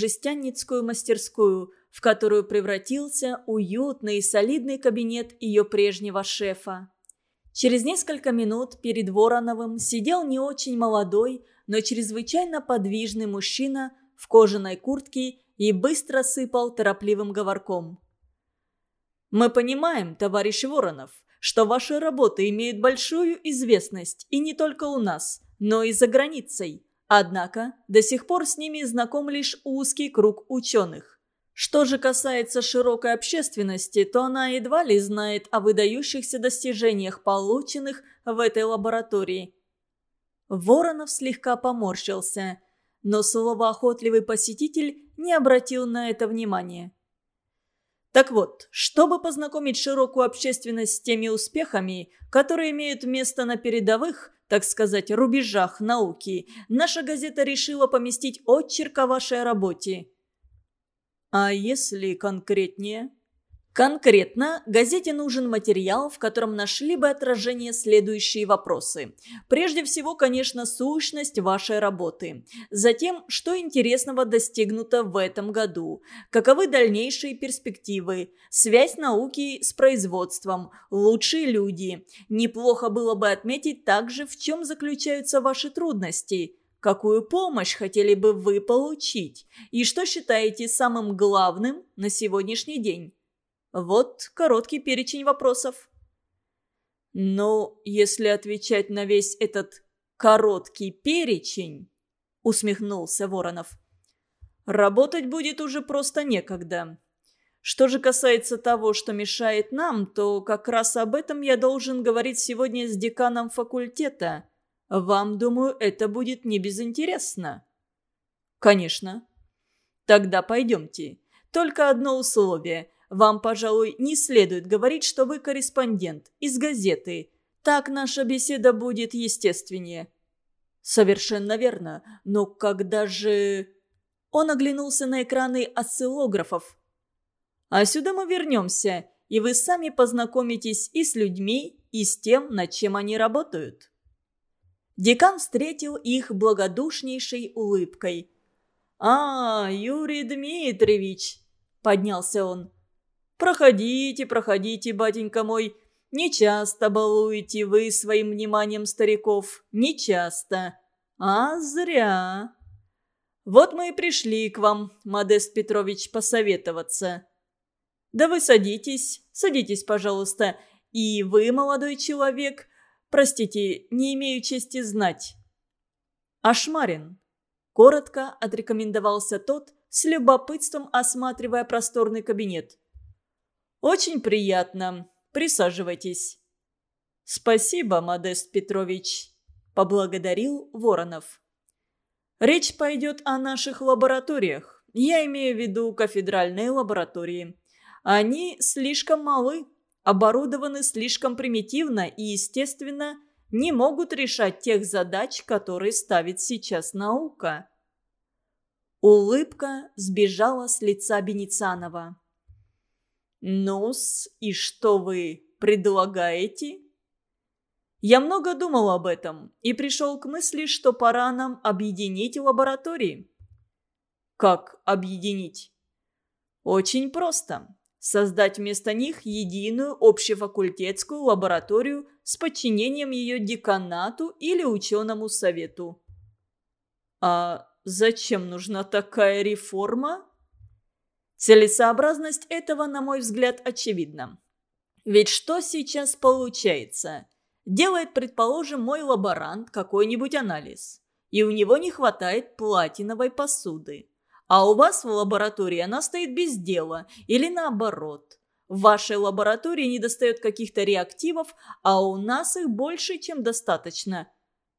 жестянницкую мастерскую, в которую превратился уютный и солидный кабинет ее прежнего шефа. Через несколько минут перед Вороновым сидел не очень молодой, но чрезвычайно подвижный мужчина в кожаной куртке и быстро сыпал торопливым говорком. «Мы понимаем, товарищ Воронов, что ваши работы имеют большую известность и не только у нас, но и за границей. Однако до сих пор с ними знаком лишь узкий круг ученых. Что же касается широкой общественности, то она едва ли знает о выдающихся достижениях, полученных в этой лаборатории. Воронов слегка поморщился, но словоохотливый посетитель не обратил на это внимания. Так вот, чтобы познакомить широкую общественность с теми успехами, которые имеют место на передовых, так сказать, рубежах науки, наша газета решила поместить отчерк о вашей работе – а если конкретнее? Конкретно, газете нужен материал, в котором нашли бы отражение следующие вопросы. Прежде всего, конечно, сущность вашей работы. Затем, что интересного достигнуто в этом году. Каковы дальнейшие перспективы. Связь науки с производством. Лучшие люди. Неплохо было бы отметить также, в чем заключаются ваши трудности. Какую помощь хотели бы вы получить? И что считаете самым главным на сегодняшний день? Вот короткий перечень вопросов. Но если отвечать на весь этот короткий перечень, усмехнулся Воронов, работать будет уже просто некогда. Что же касается того, что мешает нам, то как раз об этом я должен говорить сегодня с деканом факультета – вам, думаю, это будет не безинтересно». «Конечно». «Тогда пойдемте. Только одно условие. Вам, пожалуй, не следует говорить, что вы корреспондент из газеты. Так наша беседа будет естественнее». «Совершенно верно. Но когда же...» Он оглянулся на экраны осциллографов. «А сюда мы вернемся, и вы сами познакомитесь и с людьми, и с тем, над чем они работают». Декан встретил их благодушнейшей улыбкой. «А, Юрий Дмитриевич!» – поднялся он. «Проходите, проходите, батенька мой. Не часто балуете вы своим вниманием стариков. Не часто. А зря. Вот мы и пришли к вам, Модест Петрович, посоветоваться. Да вы садитесь, садитесь, пожалуйста. И вы, молодой человек, Простите, не имею чести знать». «Ашмарин», – коротко отрекомендовался тот, с любопытством осматривая просторный кабинет. «Очень приятно. Присаживайтесь». «Спасибо, Модест Петрович», – поблагодарил Воронов. «Речь пойдет о наших лабораториях. Я имею в виду кафедральные лаборатории. Они слишком малы оборудованы слишком примитивно и, естественно, не могут решать тех задач, которые ставит сейчас наука. Улыбка сбежала с лица Беницанова. «Ну-с, и что вы предлагаете?» Я много думал об этом и пришел к мысли, что пора нам объединить лаборатории. Как объединить? Очень просто создать вместо них единую общефакультетскую лабораторию с подчинением ее деканату или ученому совету. А зачем нужна такая реформа? Целесообразность этого, на мой взгляд, очевидна. Ведь что сейчас получается? Делает, предположим, мой лаборант какой-нибудь анализ, и у него не хватает платиновой посуды. А у вас в лаборатории она стоит без дела. Или наоборот. В вашей лаборатории недостает каких-то реактивов, а у нас их больше, чем достаточно.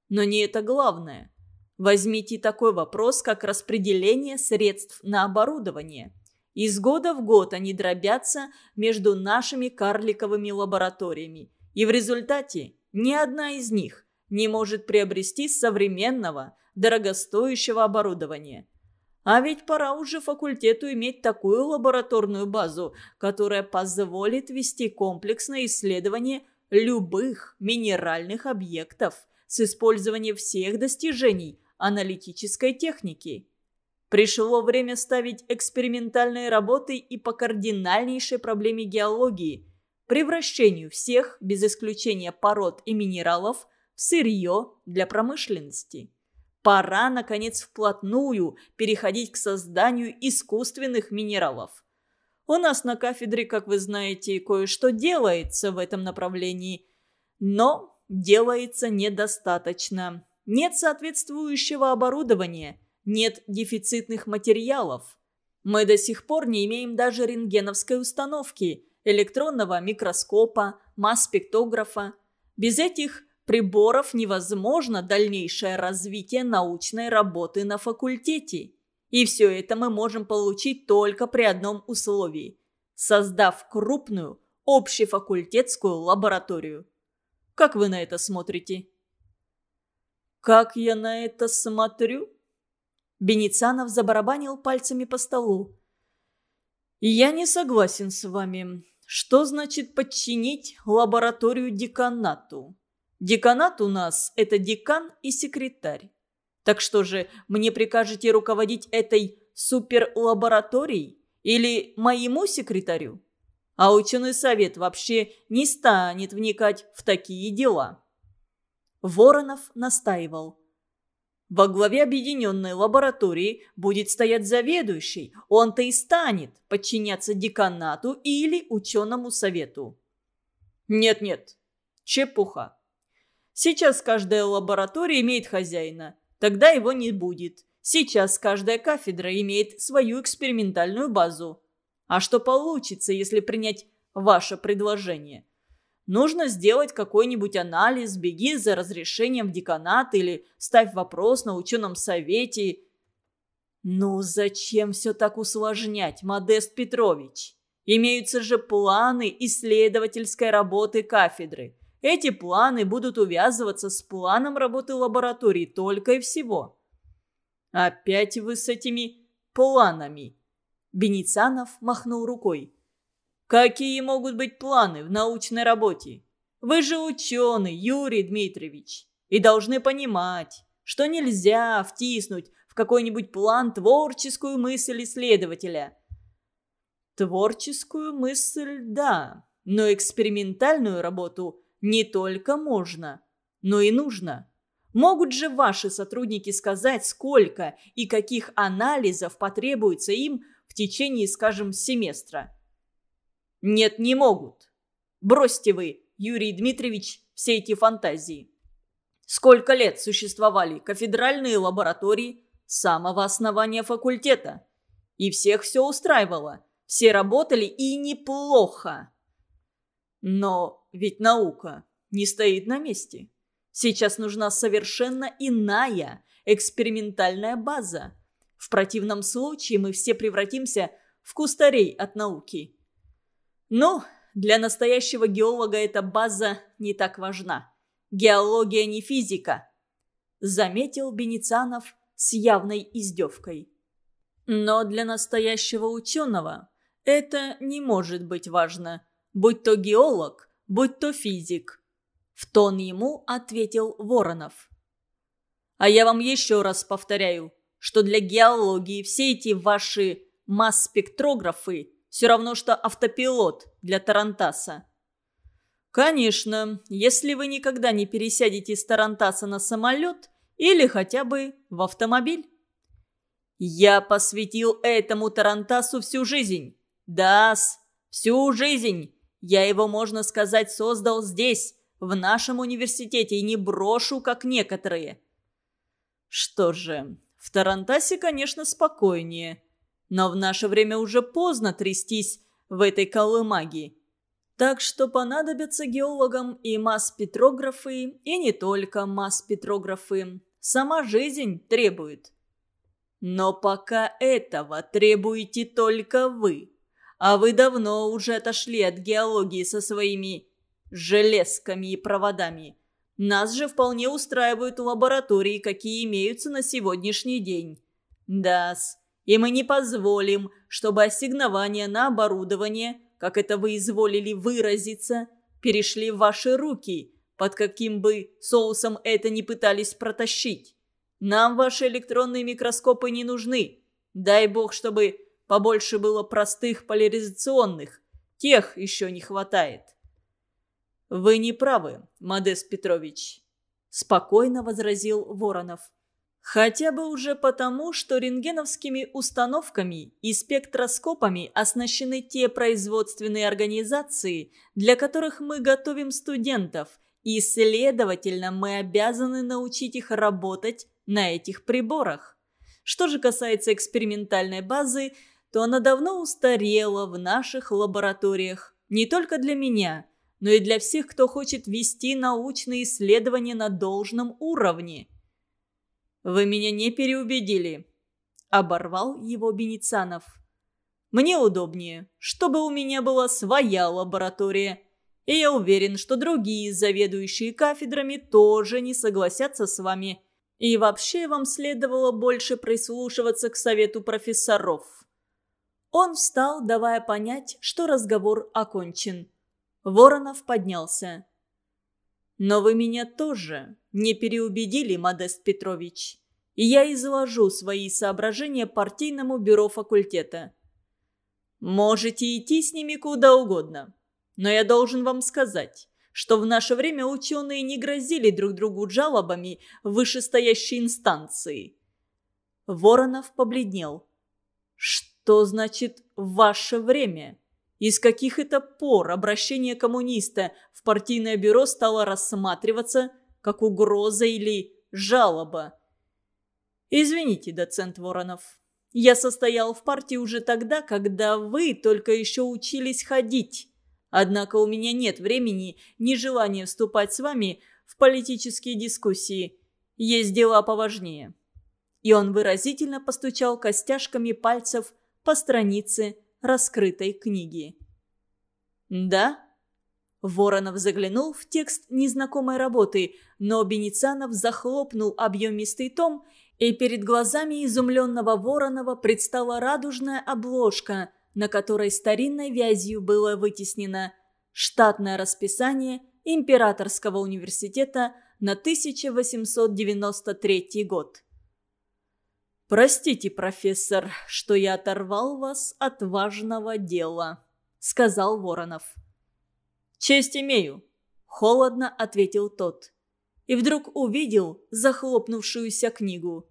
Но не это главное. Возьмите такой вопрос, как распределение средств на оборудование. Из года в год они дробятся между нашими карликовыми лабораториями. И в результате ни одна из них не может приобрести современного, дорогостоящего оборудования. А ведь пора уже факультету иметь такую лабораторную базу, которая позволит вести комплексное исследование любых минеральных объектов с использованием всех достижений аналитической техники. Пришло время ставить экспериментальные работы и по кардинальнейшей проблеме геологии – превращению всех, без исключения пород и минералов, в сырье для промышленности. Пора, наконец, вплотную переходить к созданию искусственных минералов. У нас на кафедре, как вы знаете, кое-что делается в этом направлении, но делается недостаточно. Нет соответствующего оборудования, нет дефицитных материалов. Мы до сих пор не имеем даже рентгеновской установки, электронного микроскопа, масс-спектографа. Без этих приборов невозможно дальнейшее развитие научной работы на факультете. И все это мы можем получить только при одном условии – создав крупную общефакультетскую лабораторию. Как вы на это смотрите? «Как я на это смотрю?» Беницанов забарабанил пальцами по столу. «Я не согласен с вами. Что значит подчинить лабораторию деканату? Деканат у нас – это декан и секретарь. Так что же, мне прикажете руководить этой суперлабораторией или моему секретарю? А ученый совет вообще не станет вникать в такие дела». Воронов настаивал. Во главе объединенной лаборатории будет стоять заведующий. Он-то и станет подчиняться деканату или ученому совету. Нет-нет, чепуха. Сейчас каждая лаборатория имеет хозяина. Тогда его не будет. Сейчас каждая кафедра имеет свою экспериментальную базу. А что получится, если принять ваше предложение? Нужно сделать какой-нибудь анализ, беги за разрешением в деканат или ставь вопрос на ученом совете. Ну зачем все так усложнять, Модест Петрович? Имеются же планы исследовательской работы кафедры. Эти планы будут увязываться с планом работы лаборатории только и всего. Опять вы с этими планами. Беницанов махнул рукой. Какие могут быть планы в научной работе? Вы же ученый, Юрий Дмитриевич, и должны понимать, что нельзя втиснуть в какой-нибудь план творческую мысль исследователя. Творческую мысль – да, но экспериментальную работу не только можно, но и нужно. Могут же ваши сотрудники сказать, сколько и каких анализов потребуется им в течение, скажем, семестра? Нет, не могут. Бросьте вы, Юрий Дмитриевич, все эти фантазии. Сколько лет существовали кафедральные лаборатории самого основания факультета? И всех все устраивало. Все работали и неплохо. Но ведь наука не стоит на месте. Сейчас нужна совершенно иная экспериментальная база. В противном случае мы все превратимся в кустарей от науки. Но для настоящего геолога эта база не так важна. Геология не физика, заметил Беницанов с явной издевкой. Но для настоящего ученого это не может быть важно – будь то геолог, будь то физик. В тон ему ответил Воронов. А я вам еще раз повторяю, что для геологии все эти ваши масс-спектрографы все равно, что автопилот для Тарантаса. Конечно, если вы никогда не пересядете с Тарантаса на самолет или хотя бы в автомобиль. Я посвятил этому Тарантасу всю жизнь. да всю жизнь. Я его, можно сказать, создал здесь, в нашем университете, и не брошу, как некоторые. Что же, в Тарантасе, конечно, спокойнее. Но в наше время уже поздно трястись в этой колымаге. Так что понадобятся геологам и масс-петрографы, и не только масс-петрографы. Сама жизнь требует. Но пока этого требуете только вы. А вы давно уже отошли от геологии со своими железками и проводами. Нас же вполне устраивают лаборатории, какие имеются на сегодняшний день. Да-с, и мы не позволим, чтобы ассигнования на оборудование, как это вы изволили выразиться, перешли в ваши руки, под каким бы соусом это ни пытались протащить. Нам ваши электронные микроскопы не нужны. Дай бог, чтобы побольше было простых поляризационных. Тех еще не хватает. «Вы не правы, Модест Петрович», – спокойно возразил Воронов. Хотя бы уже потому, что рентгеновскими установками и спектроскопами оснащены те производственные организации, для которых мы готовим студентов, и, следовательно, мы обязаны научить их работать на этих приборах. Что же касается экспериментальной базы, то она давно устарела в наших лабораториях. Не только для меня, но и для всех, кто хочет вести научные исследования на должном уровне – «Вы меня не переубедили», – оборвал его Беницанов. «Мне удобнее, чтобы у меня была своя лаборатория, и я уверен, что другие заведующие кафедрами тоже не согласятся с вами. И вообще вам следовало больше прислушиваться к совету профессоров». Он встал, давая понять, что разговор окончен. Воронов поднялся. «Но вы меня тоже не переубедили, Модест Петрович. И я изложу свои соображения партийному бюро факультета. Можете идти с ними куда угодно. Но я должен вам сказать, что в наше время ученые не грозили друг другу жалобами вышестоящей инстанции. Воронов побледнел. Что значит «ваше время»? Из каких это пор обращение коммуниста в партийное бюро стало рассматриваться как угроза или жалоба. Извините, доцент Воронов. Я состоял в партии уже тогда, когда вы только еще учились ходить. Однако у меня нет времени ни желания вступать с вами в политические дискуссии. Есть дела поважнее». И он выразительно постучал костяшками пальцев по странице раскрытой книги. «Да?» Воронов заглянул в текст незнакомой работы, но Беницанов захлопнул объемистый том, и перед глазами изумленного Воронова предстала радужная обложка, на которой старинной вязью было вытеснено «Штатное расписание Императорского университета на 1893 год». «Простите, профессор, что я оторвал вас от важного дела», — сказал Воронов. «Честь имею», – холодно ответил тот. И вдруг увидел захлопнувшуюся книгу.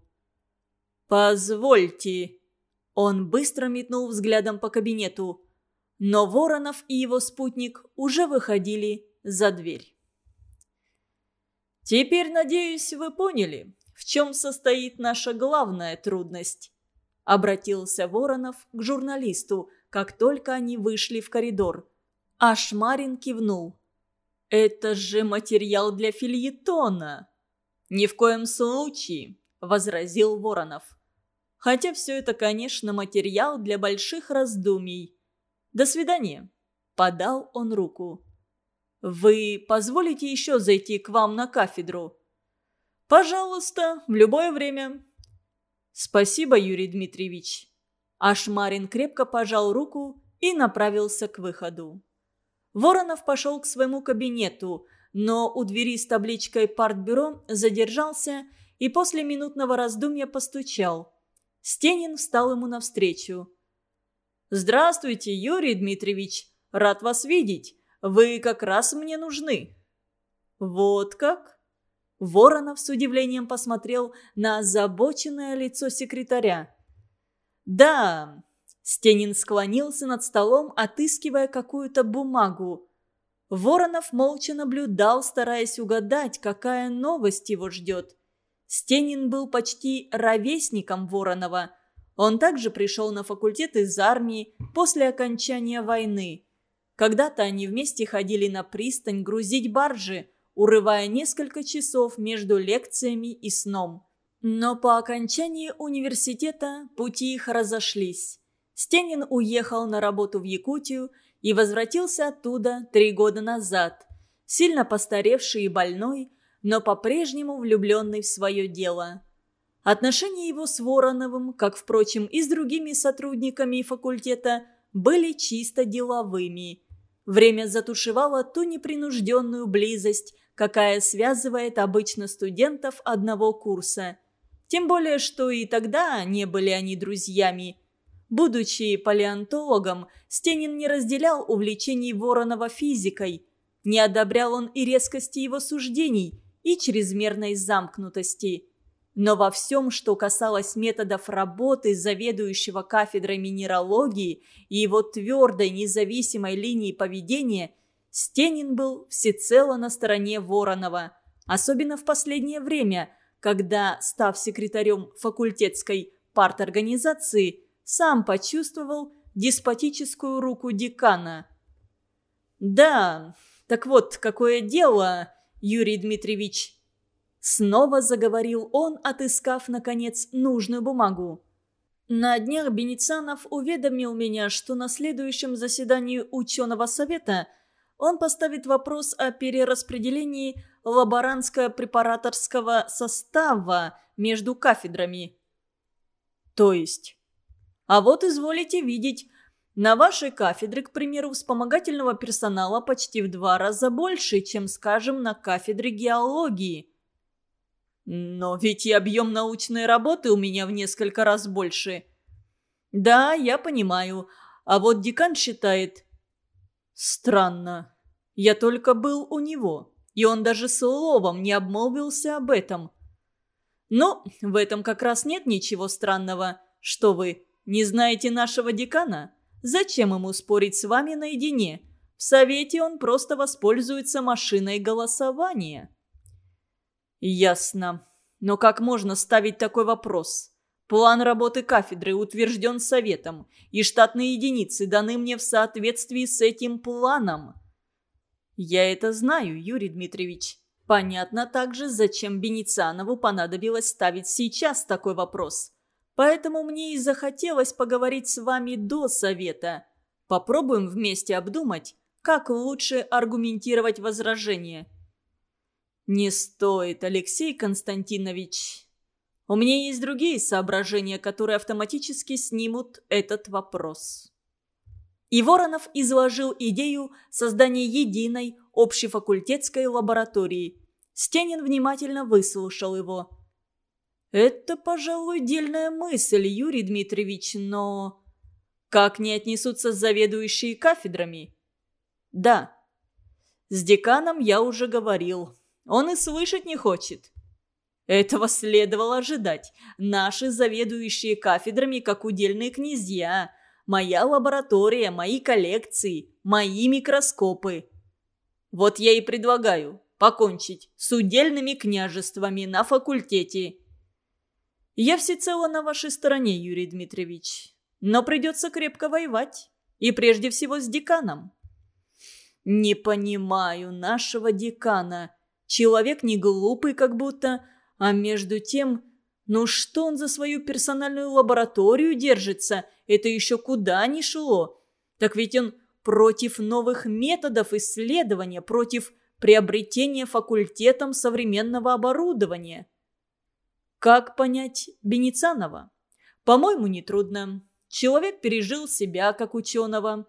«Позвольте». Он быстро метнул взглядом по кабинету. Но Воронов и его спутник уже выходили за дверь. «Теперь, надеюсь, вы поняли, в чем состоит наша главная трудность», – обратился Воронов к журналисту, как только они вышли в коридор. А Шмарин кивнул. «Это же материал для фильетона!» «Ни в коем случае!» – возразил Воронов. «Хотя все это, конечно, материал для больших раздумий. До свидания!» – подал он руку. «Вы позволите еще зайти к вам на кафедру?» «Пожалуйста, в любое время». «Спасибо, Юрий Дмитриевич». Ашмарин крепко пожал руку и направился к выходу. Воронов пошел к своему кабинету, но у двери с табличкой «Партбюро» задержался и после минутного раздумья постучал. Стенин встал ему навстречу. «Здравствуйте, Юрий Дмитриевич! Рад вас видеть! Вы как раз мне нужны!» «Вот как?» Воронов с удивлением посмотрел на озабоченное лицо секретаря. «Да, Стенин склонился над столом, отыскивая какую-то бумагу. Воронов молча наблюдал, стараясь угадать, какая новость его ждет. Стенин был почти ровесником Воронова. Он также пришел на факультет из армии после окончания войны. Когда-то они вместе ходили на пристань грузить баржи, урывая несколько часов между лекциями и сном. Но по окончании университета пути их разошлись. Стенин уехал на работу в Якутию и возвратился оттуда три года назад, сильно постаревший и больной, но по-прежнему влюбленный в свое дело. Отношения его с Вороновым, как, впрочем, и с другими сотрудниками факультета, были чисто деловыми. Время затушевало ту непринужденную близость, какая связывает обычно студентов одного курса. Тем более, что и тогда не были они друзьями. Будучи палеонтологом, Стенин не разделял увлечений Воронова физикой. Не одобрял он и резкости его суждений, и чрезмерной замкнутости. Но во всем, что касалось методов работы заведующего кафедрой минералогии и его твердой независимой линии поведения, Стенин был всецело на стороне Воронова, особенно в последнее время, когда, став секретарем факультетской парторганизации, сам почувствовал деспотическую руку декана. «Да, так вот, какое дело, Юрий Дмитриевич?» Снова заговорил он, отыскав, наконец, нужную бумагу. На днях Беницанов уведомил меня, что на следующем заседании ученого совета он поставит вопрос о перераспределении лаборантско-препараторского состава между кафедрами. То есть? А вот изволите видеть, на вашей кафедре, к примеру, вспомогательного персонала почти в два раза больше, чем, скажем, на кафедре геологии. Но ведь и объем научной работы у меня в несколько раз больше. Да, я понимаю. А вот декан считает... Странно. Я только был у него, и он даже словом не обмолвился об этом. Но в этом как раз нет ничего странного. Что вы, не знаете нашего декана? Зачем ему спорить с вами наедине? В совете он просто воспользуется машиной голосования. Ясно. Но как можно ставить такой вопрос? План работы кафедры утвержден советом, и штатные единицы даны мне в соответствии с этим планом. Я это знаю, Юрий Дмитриевич. Понятно также, зачем Беницанову понадобилось ставить сейчас такой вопрос. Поэтому мне и захотелось поговорить с вами до совета. Попробуем вместе обдумать, как лучше аргументировать возражение. Не стоит, Алексей Константинович. У меня есть другие соображения, которые автоматически снимут этот вопрос. И Воронов изложил идею создания единой общефакультетской лаборатории. Стенин внимательно выслушал его. «Это, пожалуй, дельная мысль, Юрий Дмитриевич, но...» «Как не отнесутся заведующие кафедрами?» «Да». «С деканом я уже говорил. Он и слышать не хочет». Этого следовало ожидать. Наши заведующие кафедрами, как удельные князья. Моя лаборатория, мои коллекции, мои микроскопы. Вот я и предлагаю покончить с удельными княжествами на факультете я всецело на вашей стороне, Юрий Дмитриевич. Но придется крепко воевать. И прежде всего с деканом. Не понимаю нашего декана. Человек не глупый как будто, а между тем... Ну что он за свою персональную лабораторию держится? Это еще куда ни шло. Так ведь он против новых методов исследования, против приобретения факультетом современного оборудования. Как понять Беницанова? По-моему, нетрудно. Человек пережил себя как ученого.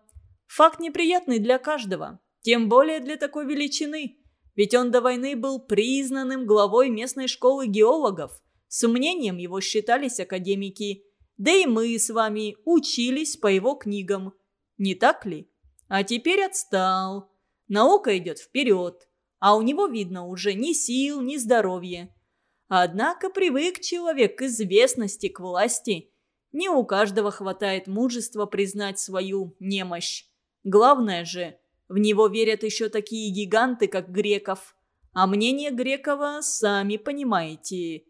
Факт неприятный для каждого, тем более для такой величины. Ведь он до войны был признанным главой местной школы геологов. С мнением его считались академики. Да и мы с вами учились по его книгам. Не так ли? А теперь отстал. Наука идет вперед. А у него, видно, уже ни сил, ни здоровья. Однако привык человек к известности, к власти. Не у каждого хватает мужества признать свою немощь. Главное же, в него верят еще такие гиганты, как Греков. А мнение Грекова сами понимаете.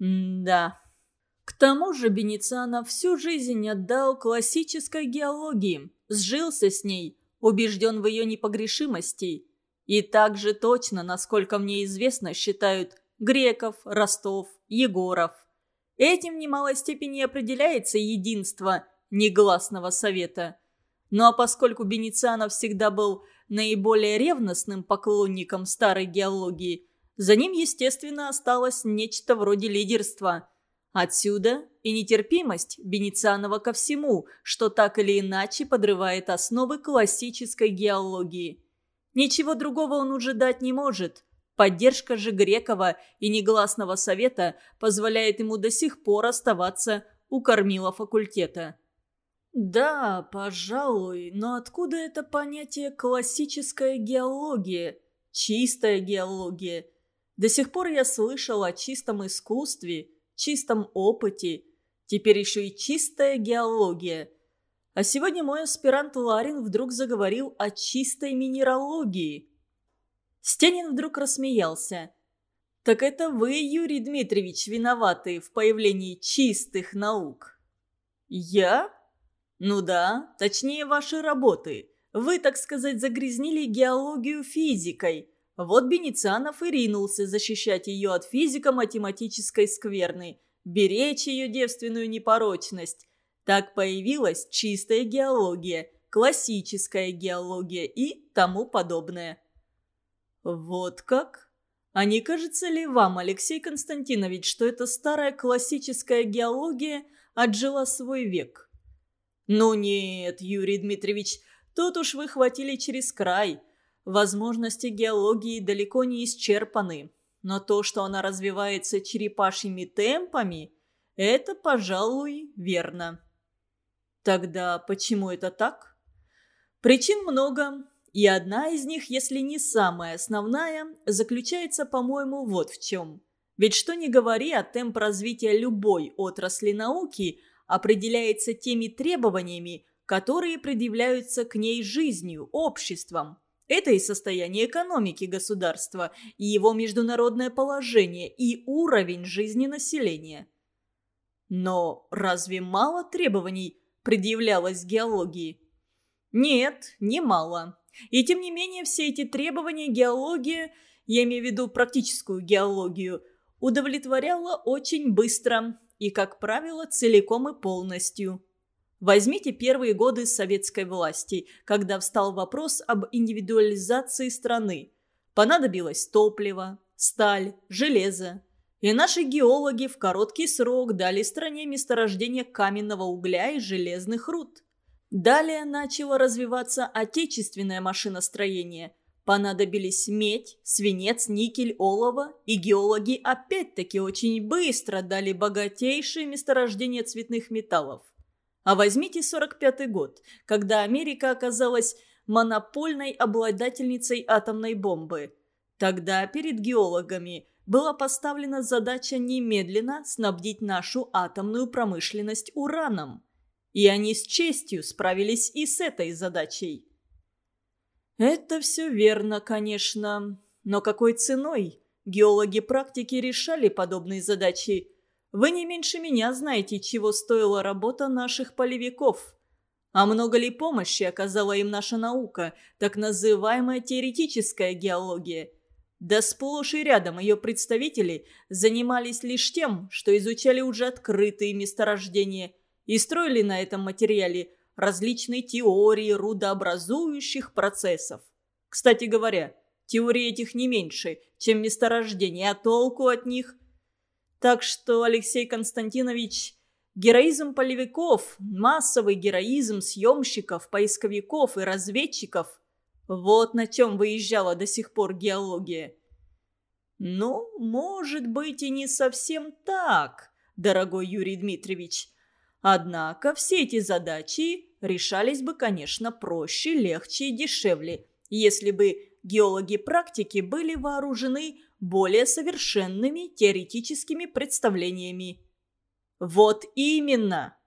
М да. К тому же Беницанов всю жизнь отдал классической геологии, сжился с ней, убежден в ее непогрешимости. И также точно, насколько мне известно, считают Греков, Ростов, Егоров. Этим в немалой степени определяется единство негласного совета. Ну а поскольку Бенецианов всегда был наиболее ревностным поклонником старой геологии, за ним, естественно, осталось нечто вроде лидерства. Отсюда и нетерпимость Бенецианова ко всему, что так или иначе подрывает основы классической геологии. Ничего другого он уже дать не может – Поддержка же Грекова и негласного совета позволяет ему до сих пор оставаться у кормила факультета. Да, пожалуй, но откуда это понятие «классическая геология», «чистая геология»? До сих пор я слышал о чистом искусстве, чистом опыте, теперь еще и чистая геология. А сегодня мой аспирант Ларин вдруг заговорил о чистой минералогии – Стенин вдруг рассмеялся. «Так это вы, Юрий Дмитриевич, виноваты в появлении чистых наук?» «Я?» «Ну да, точнее ваши работы. Вы, так сказать, загрязнили геологию физикой. Вот Беницанов и ринулся защищать ее от физико-математической скверны, беречь ее девственную непорочность. Так появилась чистая геология, классическая геология и тому подобное. «Вот как? А не кажется ли вам, Алексей Константинович, что эта старая классическая геология отжила свой век?» «Ну нет, Юрий Дмитриевич, тут уж вы хватили через край. Возможности геологии далеко не исчерпаны. Но то, что она развивается черепашьими темпами, это, пожалуй, верно». «Тогда почему это так?» Причин много, и одна из них, если не самая основная, заключается, по-моему, вот в чем. Ведь что ни говори, а темп развития любой отрасли науки определяется теми требованиями, которые предъявляются к ней жизнью, обществом. Это и состояние экономики государства, и его международное положение, и уровень жизни населения. Но разве мало требований предъявлялось геологии? Нет, немало. И тем не менее все эти требования геология, я имею в виду практическую геологию, удовлетворяла очень быстро и, как правило, целиком и полностью. Возьмите первые годы советской власти, когда встал вопрос об индивидуализации страны. Понадобилось топливо, сталь, железо. И наши геологи в короткий срок дали стране месторождение каменного угля и железных руд. Далее начало развиваться отечественное машиностроение. Понадобились медь, свинец, никель, олово, и геологи опять-таки очень быстро дали богатейшие месторождения цветных металлов. А возьмите 45-й год, когда Америка оказалась монопольной обладательницей атомной бомбы. Тогда перед геологами была поставлена задача немедленно снабдить нашу атомную промышленность ураном – и они с честью справились и с этой задачей. Это все верно, конечно. Но какой ценой? Геологи практики решали подобные задачи. Вы не меньше меня знаете, чего стоила работа наших полевиков. А много ли помощи оказала им наша наука, так называемая теоретическая геология? Да сплошь и рядом ее представители занимались лишь тем, что изучали уже открытые месторождения – и строили на этом материале различные теории рудообразующих процессов. Кстати говоря, теории этих не меньше, чем месторождение, а толку от них. Так что, Алексей Константинович, героизм полевиков, массовый героизм съемщиков, поисковиков и разведчиков – вот на чем выезжала до сих пор геология. Ну, может быть и не совсем так, дорогой Юрий Дмитриевич. Однако все эти задачи решались бы, конечно, проще, легче и дешевле, если бы геологи практики были вооружены более совершенными теоретическими представлениями. Вот именно!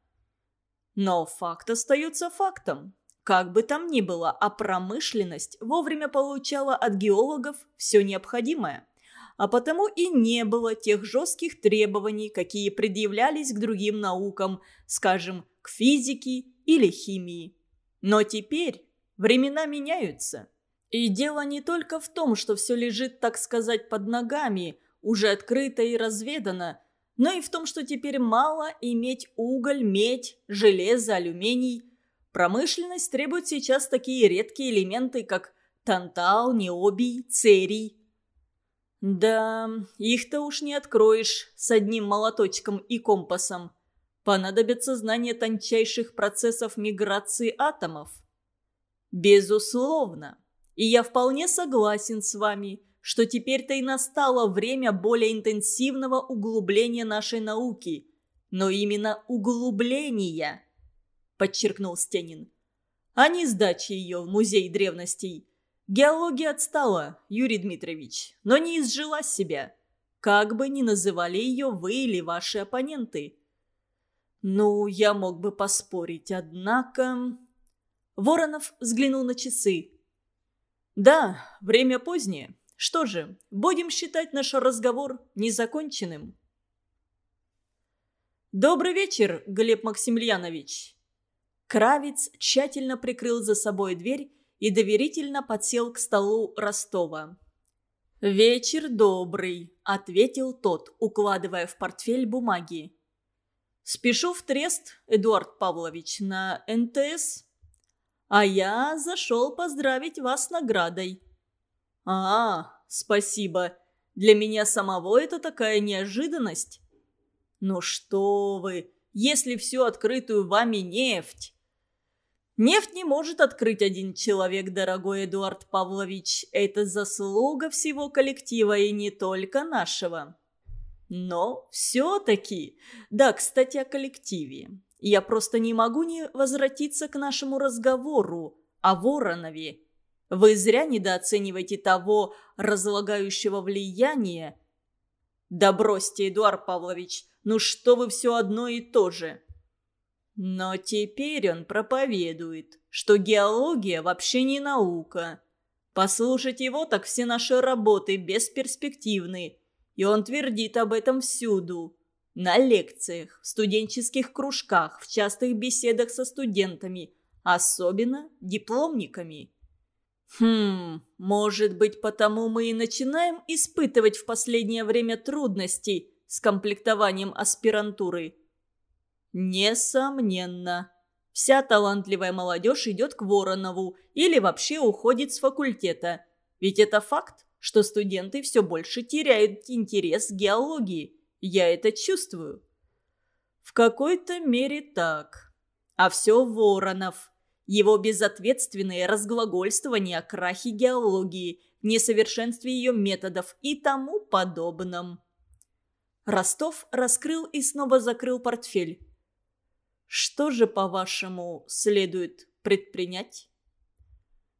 Но факт остается фактом. Как бы там ни было, а промышленность вовремя получала от геологов все необходимое а потому и не было тех жестких требований, какие предъявлялись к другим наукам, скажем, к физике или химии. Но теперь времена меняются. И дело не только в том, что все лежит, так сказать, под ногами, уже открыто и разведано, но и в том, что теперь мало иметь уголь, медь, железо, алюминий. Промышленность требует сейчас такие редкие элементы, как тантал, необий, церий, да, их-то уж не откроешь с одним молоточком и компасом. Понадобится знание тончайших процессов миграции атомов. Безусловно. И я вполне согласен с вами, что теперь-то и настало время более интенсивного углубления нашей науки. Но именно углубления, подчеркнул Стенин, а не сдачи ее в музей древностей. Геология отстала, Юрий Дмитриевич, но не изжила себя. Как бы ни называли ее вы или ваши оппоненты. Ну, я мог бы поспорить, однако... Воронов взглянул на часы. «Да, время позднее. Что же, будем считать наш разговор незаконченным». «Добрый вечер, Глеб Максимiliaнович!» Кравец тщательно прикрыл за собой дверь и доверительно подсел к столу Ростова. «Вечер добрый», — ответил тот, укладывая в портфель бумаги. «Спешу в Трест, Эдуард Павлович, на НТС. А я зашел поздравить вас с наградой». «А, спасибо. Для меня самого это такая неожиданность». «Ну что вы, если всю открытую вами нефть...» Нефть не может открыть один человек, дорогой Эдуард Павлович. Это заслуга всего коллектива и не только нашего. Но все-таки... Да, кстати, о коллективе. Я просто не могу не возвратиться к нашему разговору о Воронове. Вы зря недооцениваете того разлагающего влияния. Да бросьте, Эдуард Павлович, ну что вы все одно и то же. Но теперь он проповедует, что геология вообще не наука. Послушать его, так все наши работы бесперспективны. И он твердит об этом всюду. На лекциях, в студенческих кружках, в частых беседах со студентами, особенно дипломниками. Хм, может быть, потому мы и начинаем испытывать в последнее время трудности с комплектованием аспирантуры – Несомненно. Вся талантливая молодежь идет к Воронову или вообще уходит с факультета. Ведь это факт, что студенты все больше теряют интерес к геологии. Я это чувствую. В какой-то мере так. А все Воронов. Его безответственные разглагольствования о крахе геологии, несовершенстве ее методов и тому подобном. Ростов раскрыл и снова закрыл портфель. Что же, по-вашему, следует предпринять?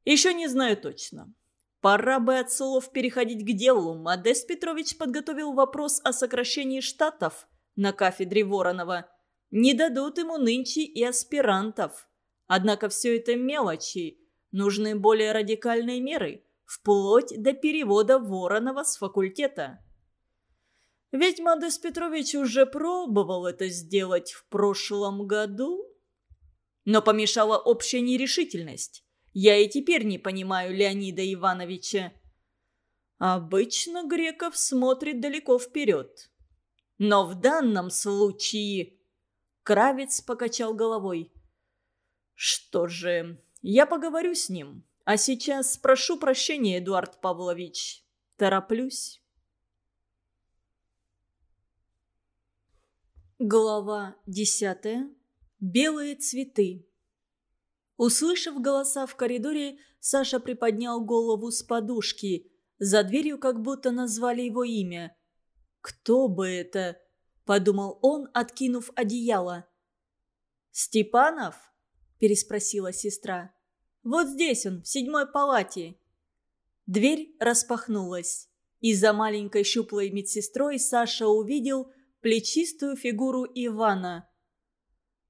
Еще не знаю точно. Пора бы от слов переходить к делу. Модест Петрович подготовил вопрос о сокращении штатов на кафедре Воронова. Не дадут ему нынче и аспирантов. Однако все это мелочи. Нужны более радикальные меры, вплоть до перевода Воронова с факультета. Ведь Модес Петрович уже пробовал это сделать в прошлом году. Но помешала общая нерешительность. Я и теперь не понимаю Леонида Ивановича. Обычно Греков смотрит далеко вперед. Но в данном случае... Кравец покачал головой. Что же, я поговорю с ним. А сейчас прошу прощения, Эдуард Павлович. Тороплюсь. Глава десятая. Белые цветы. Услышав голоса в коридоре, Саша приподнял голову с подушки. За дверью как будто назвали его имя. «Кто бы это?» – подумал он, откинув одеяло. «Степанов?» – переспросила сестра. «Вот здесь он, в седьмой палате». Дверь распахнулась. И за маленькой щуплой медсестрой Саша увидел – плечистую фигуру Ивана.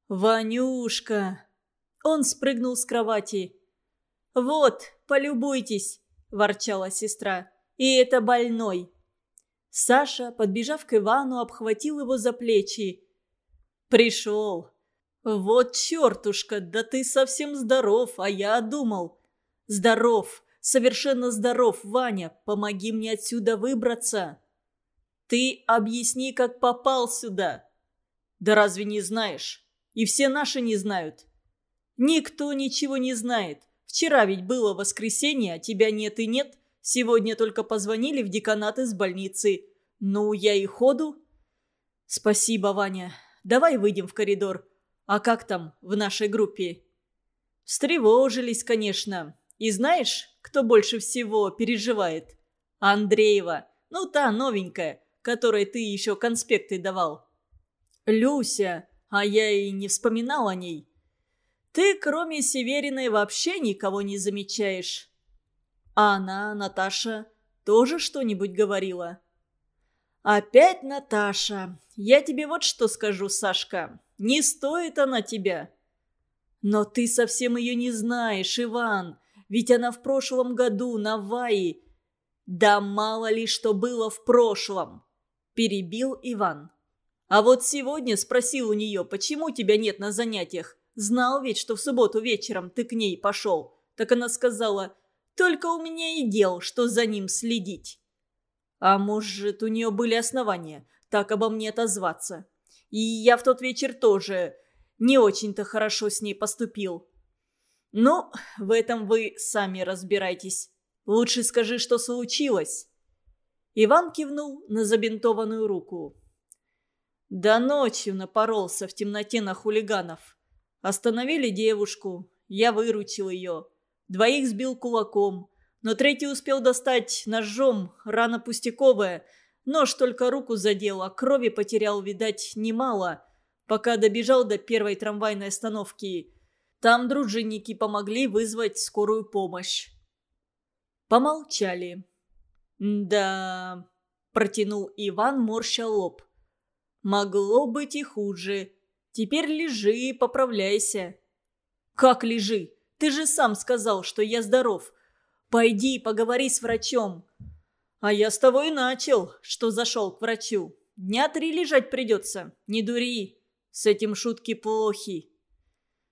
«Ванюшка!» Он спрыгнул с кровати. «Вот, полюбуйтесь!» – ворчала сестра. «И это больной!» Саша, подбежав к Ивану, обхватил его за плечи. «Пришел!» «Вот чертушка, да ты совсем здоров, а я думал!» «Здоров, совершенно здоров, Ваня, помоги мне отсюда выбраться!» Ты объясни, как попал сюда. Да разве не знаешь? И все наши не знают. Никто ничего не знает. Вчера ведь было воскресенье, а тебя нет и нет. Сегодня только позвонили в деканат из больницы. Ну, я и ходу. Спасибо, Ваня. Давай выйдем в коридор. А как там в нашей группе? Встревожились, конечно. И знаешь, кто больше всего переживает? Андреева. Ну, та новенькая, которой ты еще конспекты давал. Люся. А я и не вспоминал о ней. Ты, кроме Севериной, вообще никого не замечаешь. А она, Наташа, тоже что-нибудь говорила? Опять Наташа. Я тебе вот что скажу, Сашка. Не стоит она тебя. Но ты совсем ее не знаешь, Иван. Ведь она в прошлом году на Ваи. Да мало ли что было в прошлом. Перебил Иван. А вот сегодня спросил у нее, почему тебя нет на занятиях. Знал ведь, что в субботу вечером ты к ней пошел. Так она сказала, только у меня и дел, что за ним следить. А может, у нее были основания так обо мне отозваться. И я в тот вечер тоже не очень-то хорошо с ней поступил. Ну, в этом вы сами разбирайтесь. Лучше скажи, что случилось. Иван кивнул на забинтованную руку. До ночью напоролся в темноте на хулиганов. Остановили девушку, я выручил ее. Двоих сбил кулаком, но третий успел достать ножом, рана пустяковая. Нож только руку задел, а крови потерял, видать, немало, пока добежал до первой трамвайной остановки. Там дружинники помогли вызвать скорую помощь. Помолчали. «Да...» – протянул Иван, морща лоб. «Могло быть и хуже. Теперь лежи и поправляйся». «Как лежи? Ты же сам сказал, что я здоров. Пойди поговори с врачом». «А я с того и начал, что зашел к врачу. Дня три лежать придется. Не дури. С этим шутки плохи».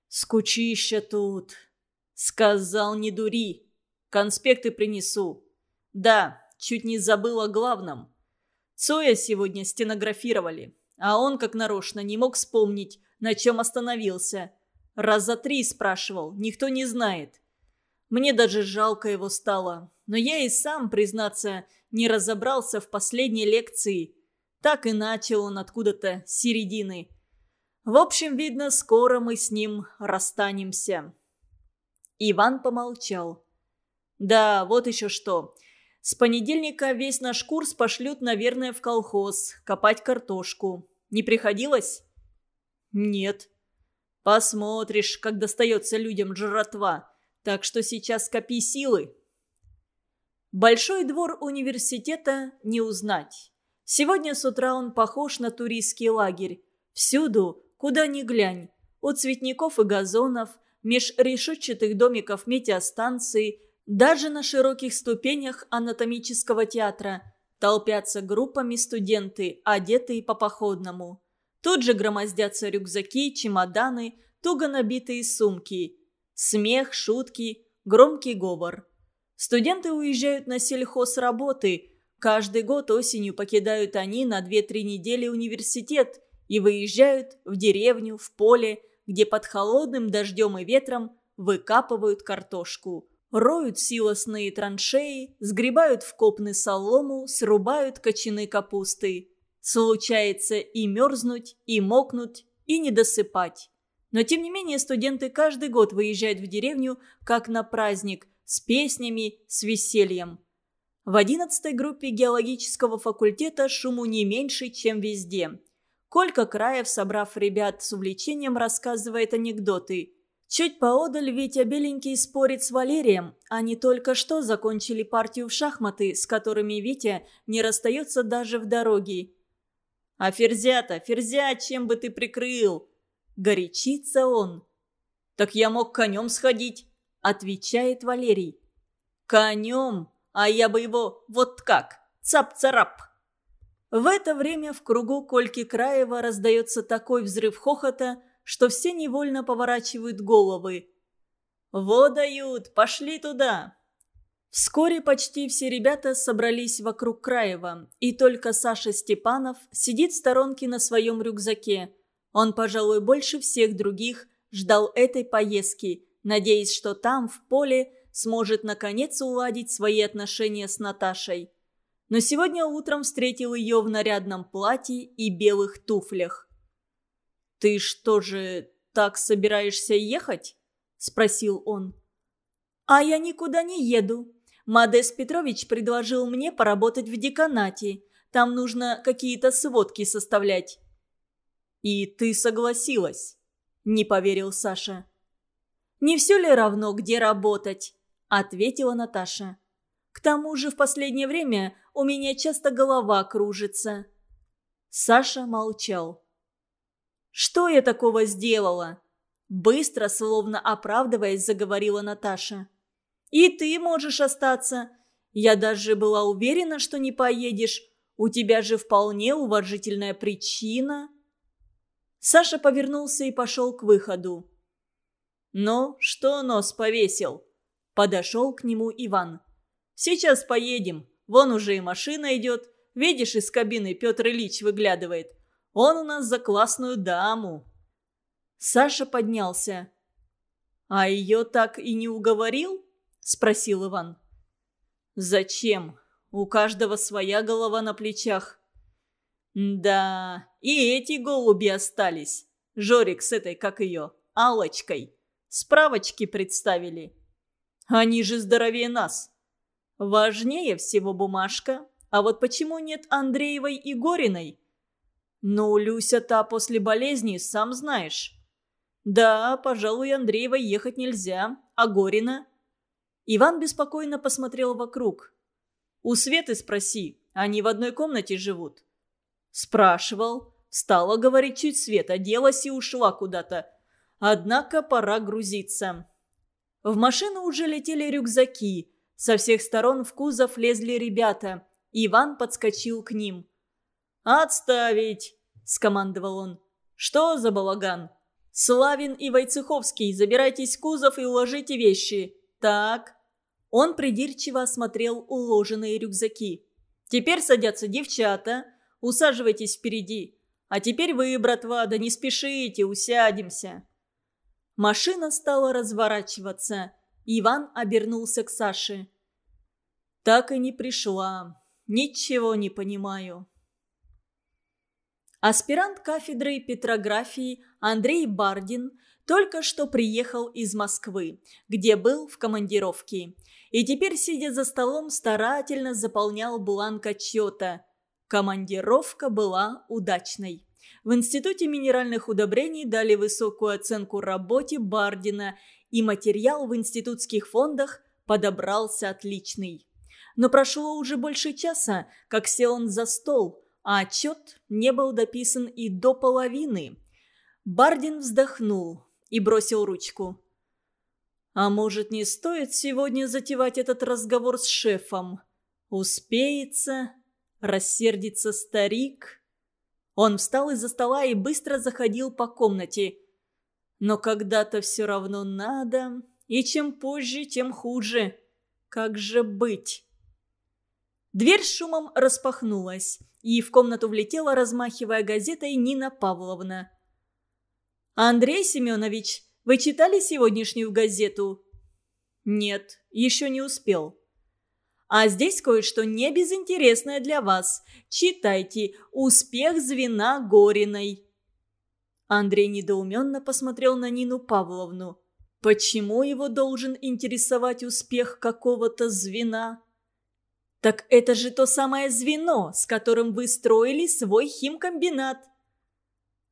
«Скучища тут», — сказал не дури. «Конспекты принесу». «Да, чуть не забыл о главном. Цоя сегодня стенографировали, а он, как нарочно, не мог вспомнить, на чем остановился. Раз за три спрашивал, никто не знает. Мне даже жалко его стало. Но я и сам, признаться, не разобрался в последней лекции. Так и начал он откуда-то с середины. В общем, видно, скоро мы с ним расстанемся. Иван помолчал. Да, вот еще что. С понедельника весь наш курс пошлют, наверное, в колхоз, копать картошку. Не приходилось? Нет. Посмотришь, как достается людям жратва. Так что сейчас копи силы. Большой двор университета не узнать. Сегодня с утра он похож на туристский лагерь. Всюду, куда ни глянь, от цветников и газонов, меж решетчатых домиков метеостанции – даже на широких ступенях анатомического театра толпятся группами студенты, одетые по походному. Тут же громоздятся рюкзаки, чемоданы, туго набитые сумки. Смех, шутки, громкий говор. Студенты уезжают на сельхозработы. Каждый год осенью покидают они на 2-3 недели университет и выезжают в деревню, в поле, где под холодным дождем и ветром выкапывают картошку роют силосные траншеи, сгребают в копны солому, срубают кочаны капусты. Случается и мерзнуть, и мокнуть, и не досыпать. Но тем не менее студенты каждый год выезжают в деревню как на праздник, с песнями, с весельем. В одиннадцатой группе геологического факультета шуму не меньше, чем везде. Колька Краев, собрав ребят с увлечением, рассказывает анекдоты – Чуть поодаль Витя Беленький спорит с Валерием. Они только что закончили партию в шахматы, с которыми Витя не расстается даже в дороге. «А Ферзята, Ферзя, чем бы ты прикрыл?» Горячится он. «Так я мог конем сходить», — отвечает Валерий. «Конем? А я бы его вот как, цап-царап!» В это время в кругу Кольки Краева раздается такой взрыв хохота, что все невольно поворачивают головы. «Вот дают! Пошли туда!» Вскоре почти все ребята собрались вокруг Краева, и только Саша Степанов сидит в сторонке на своем рюкзаке. Он, пожалуй, больше всех других ждал этой поездки, надеясь, что там, в поле, сможет наконец уладить свои отношения с Наташей. Но сегодня утром встретил ее в нарядном платье и белых туфлях. «Ты что же, так собираешься ехать?» – спросил он. «А я никуда не еду. Мадес Петрович предложил мне поработать в деканате. Там нужно какие-то сводки составлять». «И ты согласилась?» – не поверил Саша. «Не все ли равно, где работать?» – ответила Наташа. «К тому же в последнее время у меня часто голова кружится». Саша молчал. «Что я такого сделала?» Быстро, словно оправдываясь, заговорила Наташа. «И ты можешь остаться. Я даже была уверена, что не поедешь. У тебя же вполне уважительная причина». Саша повернулся и пошел к выходу. «Ну, что нос повесил?» Подошел к нему Иван. «Сейчас поедем. Вон уже и машина идет. Видишь, из кабины Петр Ильич выглядывает. Он у нас за классную даму». Саша поднялся. «А ее так и не уговорил?» – спросил Иван. «Зачем? У каждого своя голова на плечах. Да, и эти голуби остались. Жорик с этой, как ее, Алочкой. Справочки представили. Они же здоровее нас. Важнее всего бумажка. А вот почему нет Андреевой и Гориной? Ну, Люся та после болезни, сам знаешь. Да, пожалуй, Андреевой ехать нельзя. А Горина? Иван беспокойно посмотрел вокруг. У Светы спроси, они в одной комнате живут. Спрашивал. Стала говорить чуть свет, оделась и ушла куда-то. Однако пора грузиться. В машину уже летели рюкзаки. Со всех сторон в кузов лезли ребята. Иван подскочил к ним. «Отставить!» – скомандовал он. «Что за балаган?» «Славин и Войцеховский, забирайтесь в кузов и уложите вещи. Так». Он придирчиво осмотрел уложенные рюкзаки. «Теперь садятся девчата, Усаживайтесь впереди. А теперь вы, братва, да не спешите, усядемся». Машина стала разворачиваться. Иван обернулся к Саше. «Так и не пришла. Ничего не понимаю». Аспирант кафедры петрографии Андрей Бардин только что приехал из Москвы, где был в командировке. И теперь, сидя за столом, старательно заполнял бланк отчета – Командировка была удачной. В Институте минеральных удобрений дали высокую оценку работе Бардина, и материал в институтских фондах подобрался отличный. Но прошло уже больше часа, как сел он за стол, а отчет не был дописан и до половины. Бардин вздохнул и бросил ручку. «А может, не стоит сегодня затевать этот разговор с шефом? Успеется, Рассердится старик. Он встал из-за стола и быстро заходил по комнате. Но когда-то все равно надо, и чем позже, тем хуже. Как же быть? Дверь с шумом распахнулась, и в комнату влетела, размахивая газетой, Нина Павловна. «Андрей Семенович, вы читали сегодняшнюю газету?» «Нет, еще не успел». А здесь кое-что не безинтересное для вас. Читайте «Успех звена Гориной». Андрей недоуменно посмотрел на Нину Павловну. Почему его должен интересовать успех какого-то звена? Так это же то самое звено, с которым вы строили свой химкомбинат.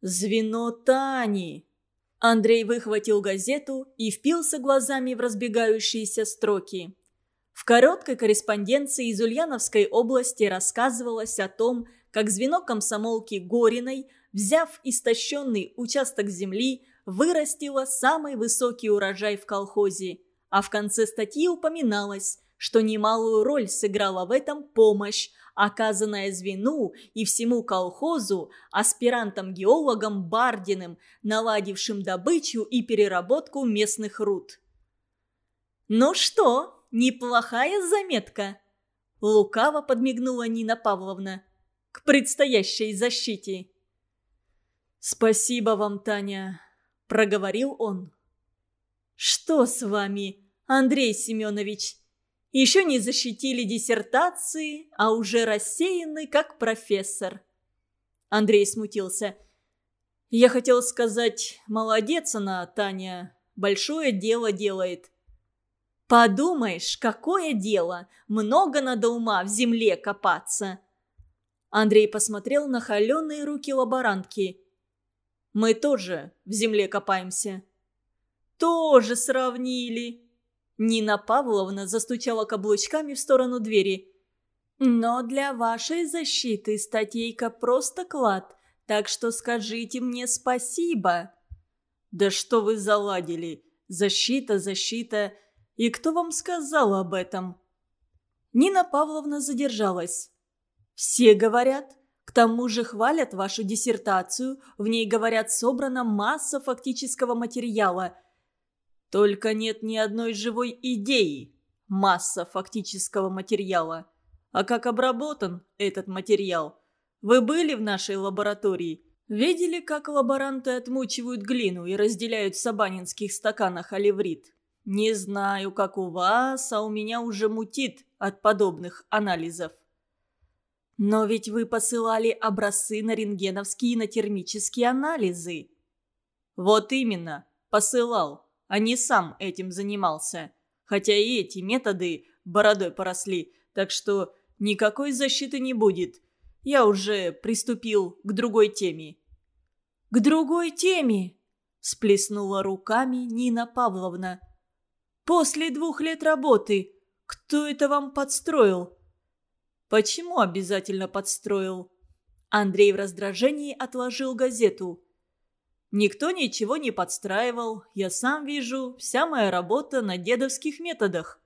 Звено Тани. Андрей выхватил газету и впился глазами в разбегающиеся строки. В короткой корреспонденции из Ульяновской области рассказывалось о том, как звено комсомолки Гориной, взяв истощенный участок земли, вырастило самый высокий урожай в колхозе. А в конце статьи упоминалось, что немалую роль сыграла в этом помощь, оказанная звену и всему колхозу аспирантам-геологам Бардиным, наладившим добычу и переработку местных руд. «Ну что?» неплохая заметка!» Лукаво подмигнула Нина Павловна. «К предстоящей защите!» «Спасибо вам, Таня!» – проговорил он. «Что с вами, Андрей Семенович? Еще не защитили диссертации, а уже рассеяны, как профессор». Андрей смутился. «Я хотел сказать, молодец она, Таня, большое дело делает. Подумаешь, какое дело! Много надо ума в земле копаться!» Андрей посмотрел на холеные руки лаборантки. «Мы тоже в земле копаемся». «Тоже сравнили!» Нина Павловна застучала каблучками в сторону двери. «Но для вашей защиты статейка просто клад, так что скажите мне спасибо». «Да что вы заладили? Защита, защита. И кто вам сказал об этом?» Нина Павловна задержалась. «Все говорят. К тому же хвалят вашу диссертацию. В ней, говорят, собрана масса фактического материала. Только нет ни одной живой идеи. Масса фактического материала. А как обработан этот материал? Вы были в нашей лаборатории?» Видели, как лаборанты отмучивают глину и разделяют в сабанинских стаканах оливрит? Не знаю, как у вас, а у меня уже мутит от подобных анализов. Но ведь вы посылали образцы на рентгеновские и на термические анализы. Вот именно, посылал, а не сам этим занимался. Хотя и эти методы бородой поросли, так что никакой защиты не будет. Я уже приступил к другой теме. «К другой теме!» – сплеснула руками Нина Павловна. После двух лет работы. Кто это вам подстроил?» «Почему обязательно подстроил?» Андрей в раздражении отложил газету. «Никто ничего не подстраивал. Я сам вижу, вся моя работа на дедовских методах».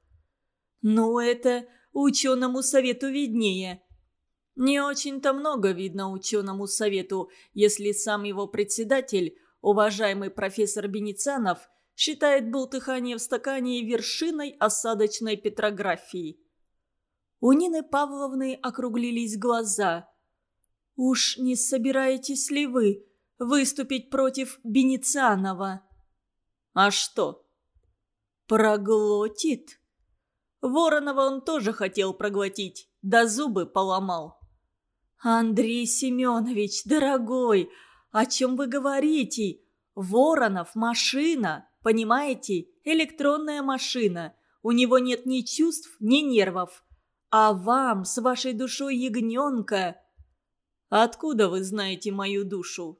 «Ну, это ученому совету виднее». «Не очень-то много видно ученому совету, если сам его председатель, уважаемый профессор Беницанов, считает бултыхание в стакане вершиной осадочной петрографии. У Нины Павловны округлились глаза. «Уж не собираетесь ли вы выступить против Бенецианова?» «А что?» «Проглотит?» Воронова он тоже хотел проглотить, да зубы поломал. «Андрей Семенович, дорогой, о чем вы говорите? Воронов – машина, Понимаете, электронная машина. У него нет ни чувств, ни нервов. А вам с вашей душой ягненка... Откуда вы знаете мою душу?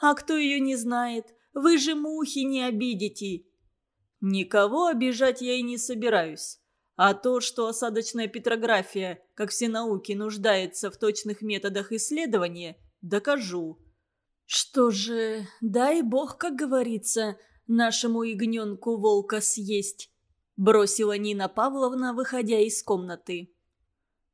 А кто ее не знает? Вы же мухи не обидите. Никого обижать я и не собираюсь. А то, что осадочная петрография, как все науки, нуждается в точных методах исследования, докажу. Что же, дай бог, как говорится, нашему ягненку волка съесть», – бросила Нина Павловна, выходя из комнаты.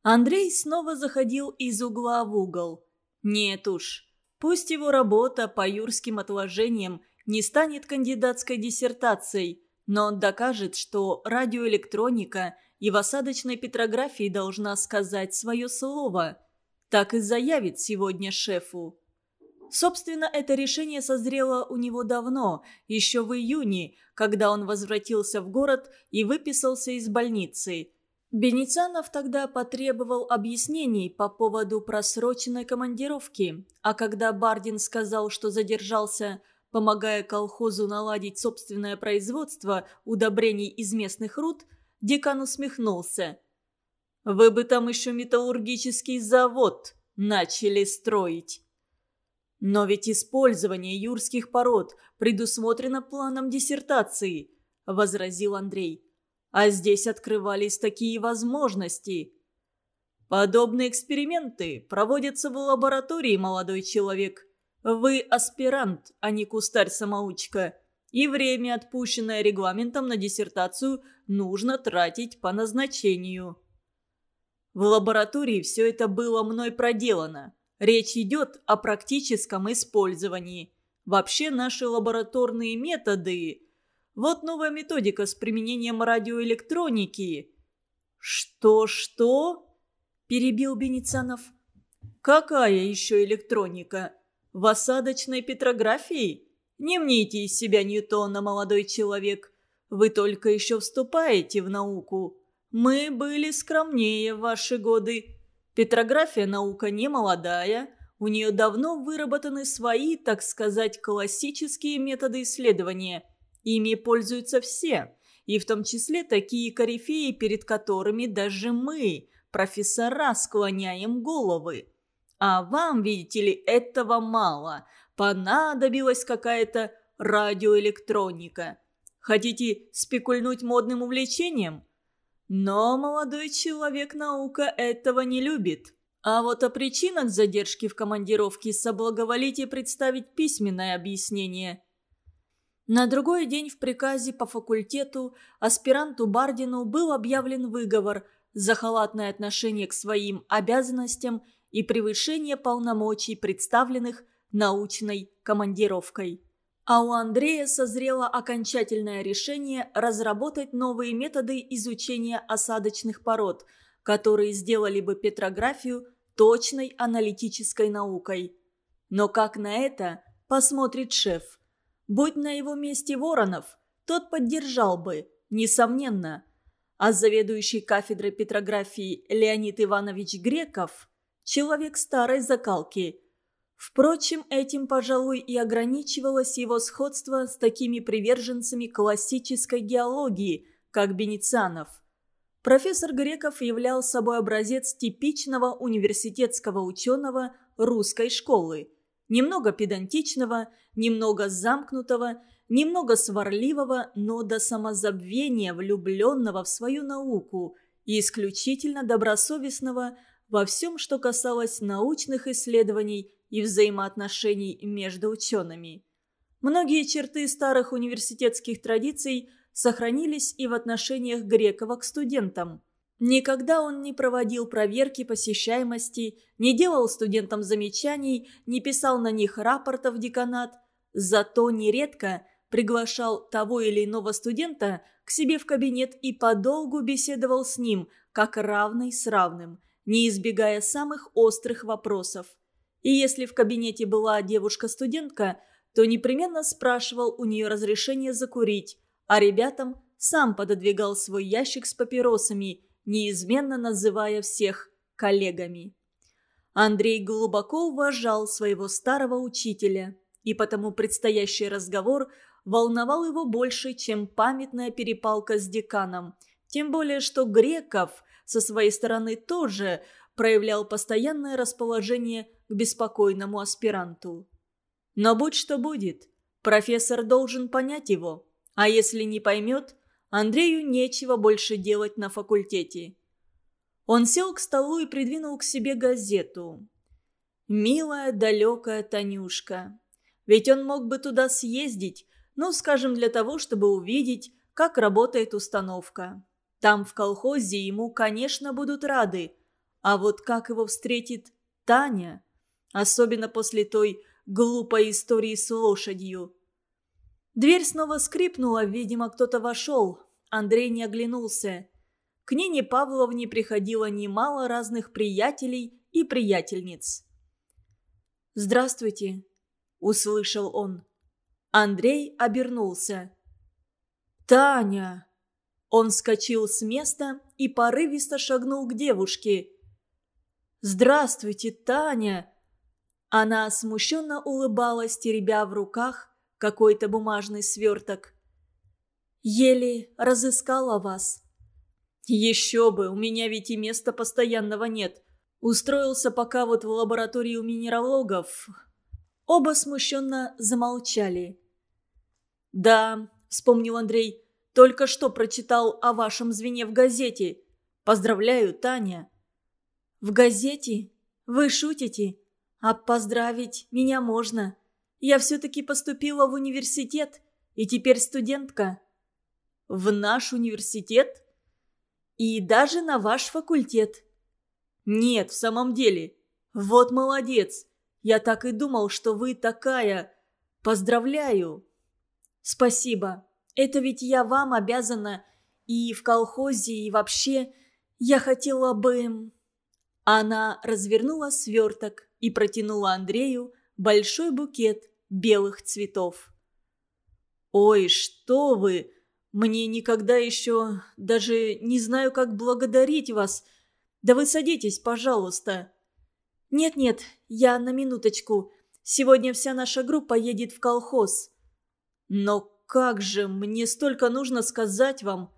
Андрей снова заходил из угла в угол. Нет уж, пусть его работа по юрским отложениям не станет кандидатской диссертацией, но он докажет, что радиоэлектроника и в осадочной петрографии должна сказать свое слово. Так и заявит сегодня шефу. Собственно, это решение созрело у него давно, еще в июне, когда он возвратился в город и выписался из больницы. Беницанов тогда потребовал объяснений по поводу просроченной командировки, а когда Бардин сказал, что задержался, помогая колхозу наладить собственное производство удобрений из местных руд, декан усмехнулся. «Вы бы там еще металлургический завод начали строить». Но ведь использование юрских пород предусмотрено планом диссертации, возразил Андрей. А здесь открывались такие возможности. Подобные эксперименты проводятся в лаборатории, молодой человек. Вы аспирант, а не кустарь-самоучка. И время, отпущенное регламентом на диссертацию, нужно тратить по назначению. В лаборатории все это было мной проделано. Речь идет о практическом использовании. Вообще наши лабораторные методы... Вот новая методика с применением радиоэлектроники. «Что-что?» – перебил Беницанов. «Какая еще электроника? В осадочной петрографии? Не мните из себя Ньютона, молодой человек. Вы только еще вступаете в науку. Мы были скромнее в ваши годы». Петрография наука не молодая, у нее давно выработаны свои, так сказать, классические методы исследования. Ими пользуются все. и в том числе такие корифеи, перед которыми даже мы, профессора, склоняем головы. А вам, видите ли, этого мало. Понадобилась какая-то радиоэлектроника. Хотите спекульнуть модным увлечением? Но молодой человек наука этого не любит. А вот о причинах задержки в командировке соблаговолите представить письменное объяснение. На другой день в приказе по факультету аспиранту Бардину был объявлен выговор за халатное отношение к своим обязанностям и превышение полномочий, представленных научной командировкой. А у Андрея созрело окончательное решение разработать новые методы изучения осадочных пород, которые сделали бы петрографию точной аналитической наукой. Но как на это посмотрит шеф? Будь на его месте Воронов, тот поддержал бы, несомненно. А заведующий кафедрой петрографии Леонид Иванович Греков – человек старой закалки – Впрочем, этим, пожалуй, и ограничивалось его сходство с такими приверженцами классической геологии, как Беницанов. Профессор Греков являл собой образец типичного университетского ученого русской школы. Немного педантичного, немного замкнутого, немного сварливого, но до самозабвения влюбленного в свою науку и исключительно добросовестного во всем, что касалось научных исследований и взаимоотношений между учеными. Многие черты старых университетских традиций сохранились и в отношениях Грекова к студентам. Никогда он не проводил проверки посещаемости, не делал студентам замечаний, не писал на них рапортов деканат, зато нередко приглашал того или иного студента к себе в кабинет и подолгу беседовал с ним, как равный с равным, не избегая самых острых вопросов – и если в кабинете была девушка-студентка, то непременно спрашивал у нее разрешение закурить, а ребятам сам пододвигал свой ящик с папиросами, неизменно называя всех коллегами. Андрей глубоко уважал своего старого учителя, и потому предстоящий разговор волновал его больше, чем памятная перепалка с деканом. Тем более, что Греков со своей стороны тоже проявлял постоянное расположение к беспокойному аспиранту. Но будь что будет, профессор должен понять его, а если не поймет, Андрею нечего больше делать на факультете. Он сел к столу и придвинул к себе газету. «Милая, далекая Танюшка. Ведь он мог бы туда съездить, ну, скажем, для того, чтобы увидеть, как работает установка. Там, в колхозе, ему, конечно, будут рады. А вот как его встретит Таня, особенно после той глупой истории с лошадью. Дверь снова скрипнула, видимо, кто-то вошел. Андрей не оглянулся. К Нине Павловне приходило немало разных приятелей и приятельниц. «Здравствуйте», — услышал он. Андрей обернулся. «Таня!» Он вскочил с места и порывисто шагнул к девушке. «Здравствуйте, Таня!» Она смущенно улыбалась, теребя в руках какой-то бумажный сверток. «Еле разыскала вас». «Еще бы, у меня ведь и места постоянного нет. Устроился пока вот в лаборатории у минералогов». Оба смущенно замолчали. «Да», — вспомнил Андрей, — «только что прочитал о вашем звене в газете. Поздравляю, Таня». «В газете? Вы шутите?» А поздравить меня можно. Я все-таки поступила в университет и теперь студентка. В наш университет? И даже на ваш факультет. Нет, в самом деле. Вот молодец. Я так и думал, что вы такая. Поздравляю. Спасибо. Это ведь я вам обязана и в колхозе, и вообще. Я хотела бы... Она развернула сверток и протянула Андрею большой букет белых цветов. «Ой, что вы! Мне никогда еще... даже не знаю, как благодарить вас. Да вы садитесь, пожалуйста». «Нет-нет, я на минуточку. Сегодня вся наша группа едет в колхоз». «Но как же, мне столько нужно сказать вам».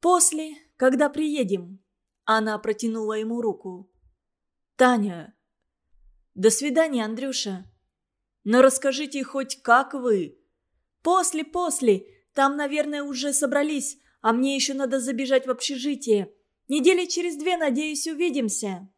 «После, когда приедем». Она протянула ему руку. «Таня». «До свидания, Андрюша». «Но расскажите хоть, как вы?» «После, после. Там, наверное, уже собрались, а мне еще надо забежать в общежитие. Недели через две, надеюсь, увидимся».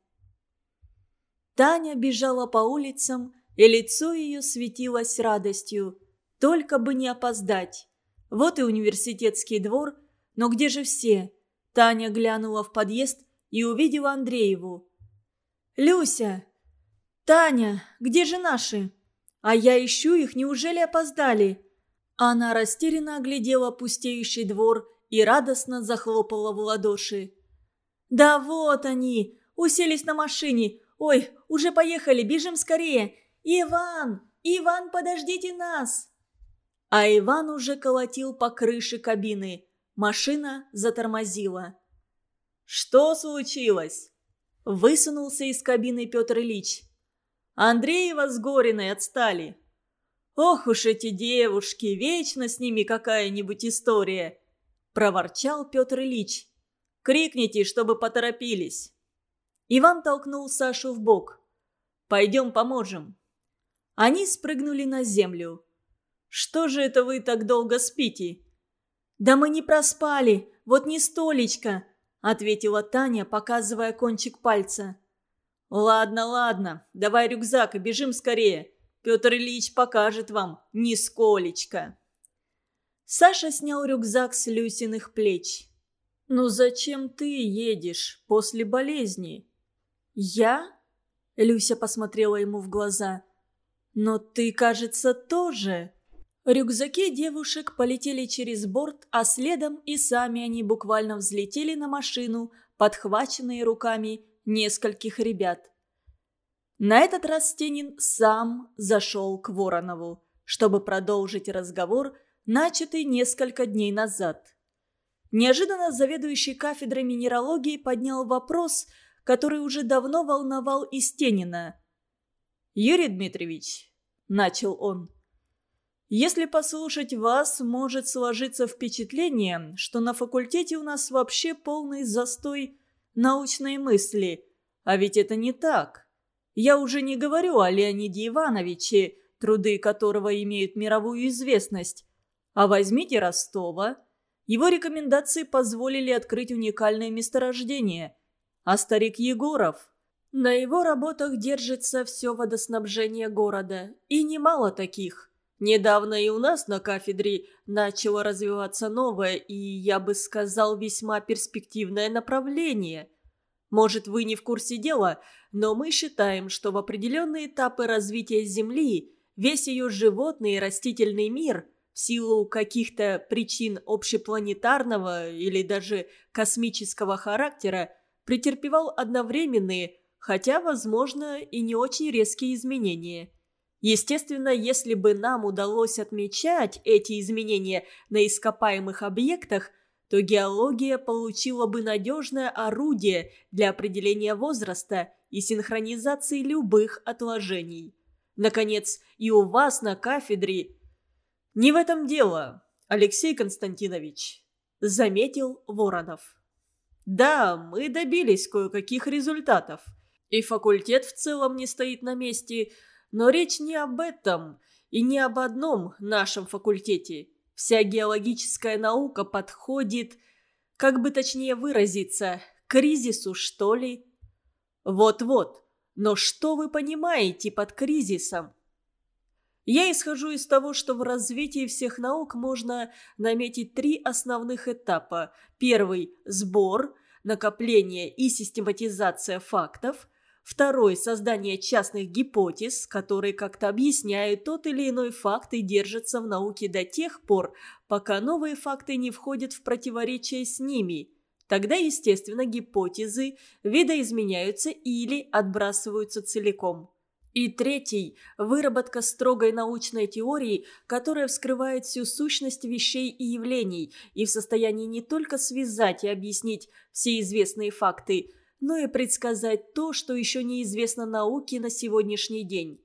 Таня бежала по улицам, и лицо ее светилось радостью. Только бы не опоздать. Вот и университетский двор, но где же все? Таня глянула в подъезд и увидела Андрееву. «Люся! Таня, где же наши? А я ищу их, неужели опоздали?» Она растерянно оглядела пустеющий двор и радостно захлопала в ладоши. «Да вот они! Уселись на машине! Ой, уже поехали, бежим скорее! Иван! Иван, подождите нас!» А Иван уже колотил по крыше кабины. Машина затормозила. «Что случилось?» Высунулся из кабины Петр Ильич. Андреева с Гориной отстали. «Ох уж эти девушки, вечно с ними какая-нибудь история!» Проворчал Петр Ильич. «Крикните, чтобы поторопились!» Иван толкнул Сашу в бок. «Пойдем поможем». Они спрыгнули на землю. «Что же это вы так долго спите?» «Да мы не проспали, вот не столечко», — ответила Таня, показывая кончик пальца. «Ладно, ладно, давай рюкзак и бежим скорее. Петр Ильич покажет вам нисколечко». Саша снял рюкзак с Люсиных плеч. «Ну зачем ты едешь после болезни?» «Я?» Люся посмотрела ему в глаза. «Но ты, кажется, тоже...» Рюкзаки девушек полетели через борт, а следом и сами они буквально взлетели на машину, подхваченные руками нескольких ребят. На этот раз Стенин сам зашел к Воронову, чтобы продолжить разговор, начатый несколько дней назад. Неожиданно заведующий кафедрой минералогии поднял вопрос, который уже давно волновал и Стенина. «Юрий Дмитриевич», — начал он, — «если послушать вас, может сложиться впечатление, что на факультете у нас вообще полный застой научной мысли, а ведь это не так». Я уже не говорю о Леониде Ивановиче, труды которого имеют мировую известность. А возьмите Ростова. Его рекомендации позволили открыть уникальное месторождение. А старик Егоров? На его работах держится все водоснабжение города. И немало таких. Недавно и у нас на кафедре начало развиваться новое и, я бы сказал, весьма перспективное направление – может, вы не в курсе дела, но мы считаем, что в определенные этапы развития Земли весь ее животный и растительный мир в силу каких-то причин общепланетарного или даже космического характера претерпевал одновременные, хотя, возможно, и не очень резкие изменения. Естественно, если бы нам удалось отмечать эти изменения на ископаемых объектах – то геология получила бы надежное орудие для определения возраста и синхронизации любых отложений. Наконец, и у вас на кафедре... Не в этом дело, Алексей Константинович, заметил Воронов. Да, мы добились кое-каких результатов. И факультет в целом не стоит на месте, но речь не об этом и не об одном нашем факультете. Вся геологическая наука подходит, как бы точнее выразиться, к кризису, что ли? Вот-вот. Но что вы понимаете под кризисом? Я исхожу из того, что в развитии всех наук можно наметить три основных этапа. Первый – сбор, накопление и систематизация фактов – Второй – создание частных гипотез, которые как-то объясняют тот или иной факт и держатся в науке до тех пор, пока новые факты не входят в противоречие с ними. Тогда, естественно, гипотезы видоизменяются или отбрасываются целиком. И третий – выработка строгой научной теории, которая вскрывает всю сущность вещей и явлений и в состоянии не только связать и объяснить все известные факты – но и предсказать то, что еще неизвестно науке на сегодняшний день.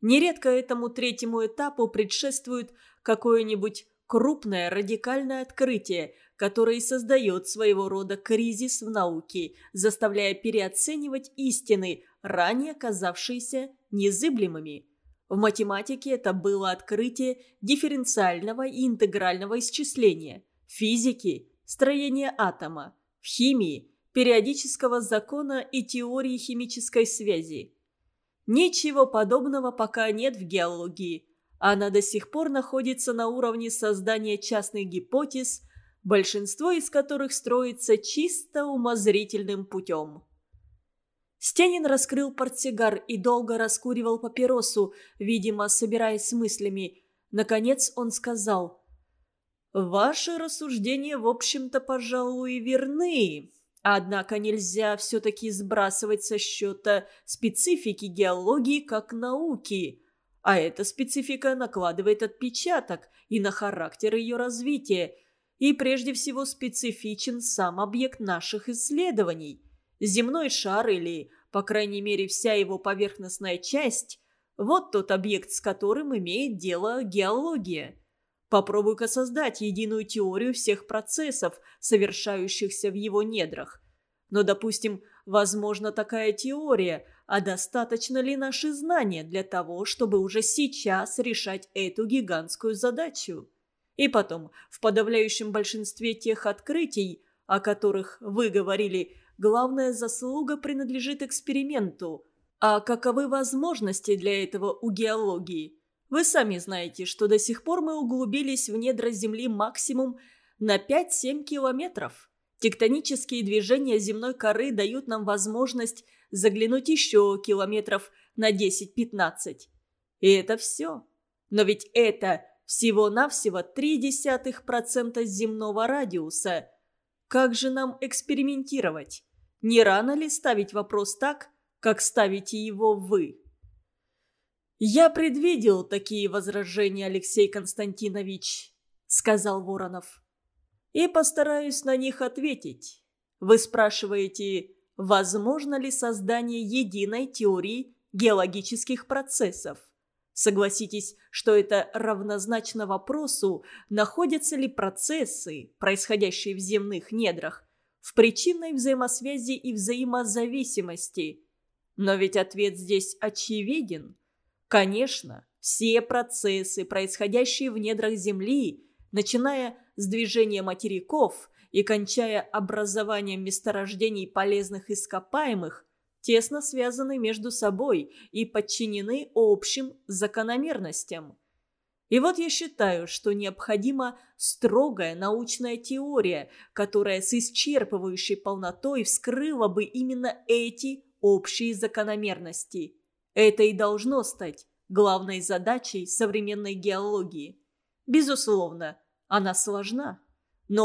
Нередко этому третьему этапу предшествует какое-нибудь крупное радикальное открытие, которое создает своего рода кризис в науке, заставляя переоценивать истины, ранее казавшиеся незыблемыми. В математике это было открытие дифференциального и интегрального исчисления, в физике – строение атома, в химии – периодического закона и теории химической связи. Ничего подобного пока нет в геологии. Она до сих пор находится на уровне создания частных гипотез, большинство из которых строится чисто умозрительным путем. Стенин раскрыл портсигар и долго раскуривал папиросу, видимо, собираясь с мыслями. Наконец он сказал, «Ваши рассуждения, в общем-то, пожалуй, верны. Однако нельзя все-таки сбрасывать со счета специфики геологии как науки. А эта специфика накладывает отпечаток и на характер ее развития. И прежде всего специфичен сам объект наших исследований. Земной шар или по крайней мере вся его поверхностная часть, вот тот объект, с которым имеет дело геология. Попробуй-ка создать единую теорию всех процессов, совершающихся в его недрах. Но, допустим, возможна такая теория, а достаточно ли наши знания для того, чтобы уже сейчас решать эту гигантскую задачу? И потом, в подавляющем большинстве тех открытий, о которых вы говорили, главная заслуга принадлежит эксперименту. А каковы возможности для этого у геологии? Вы сами знаете, что до сих пор мы углубились в недра Земли максимум на 5-7 километров. Тектонические движения земной коры дают нам возможность заглянуть еще километров на 10-15. И это все. Но ведь это всего-навсего 0,3% земного радиуса. Как же нам экспериментировать? Не рано ли ставить вопрос так, как ставите его вы? «Я предвидел такие возражения, Алексей Константинович», — сказал Воронов. «И постараюсь на них ответить. Вы спрашиваете, возможно ли создание единой теории геологических процессов? Согласитесь, что это равнозначно вопросу, находятся ли процессы, происходящие в земных недрах, в причинной взаимосвязи и взаимозависимости. Но ведь ответ здесь очевиден. Конечно, все процессы, происходящие в недрах Земли, начиная с движения материков и кончая образованием месторождений полезных ископаемых, тесно связаны между собой и подчинены общим закономерностям. И вот я считаю, что необходима строгая научная теория, которая с исчерпывающей полнотой вскрыла бы именно эти общие закономерности. Это и должно стать главной задачей современной геологии. Безусловно, она сложна.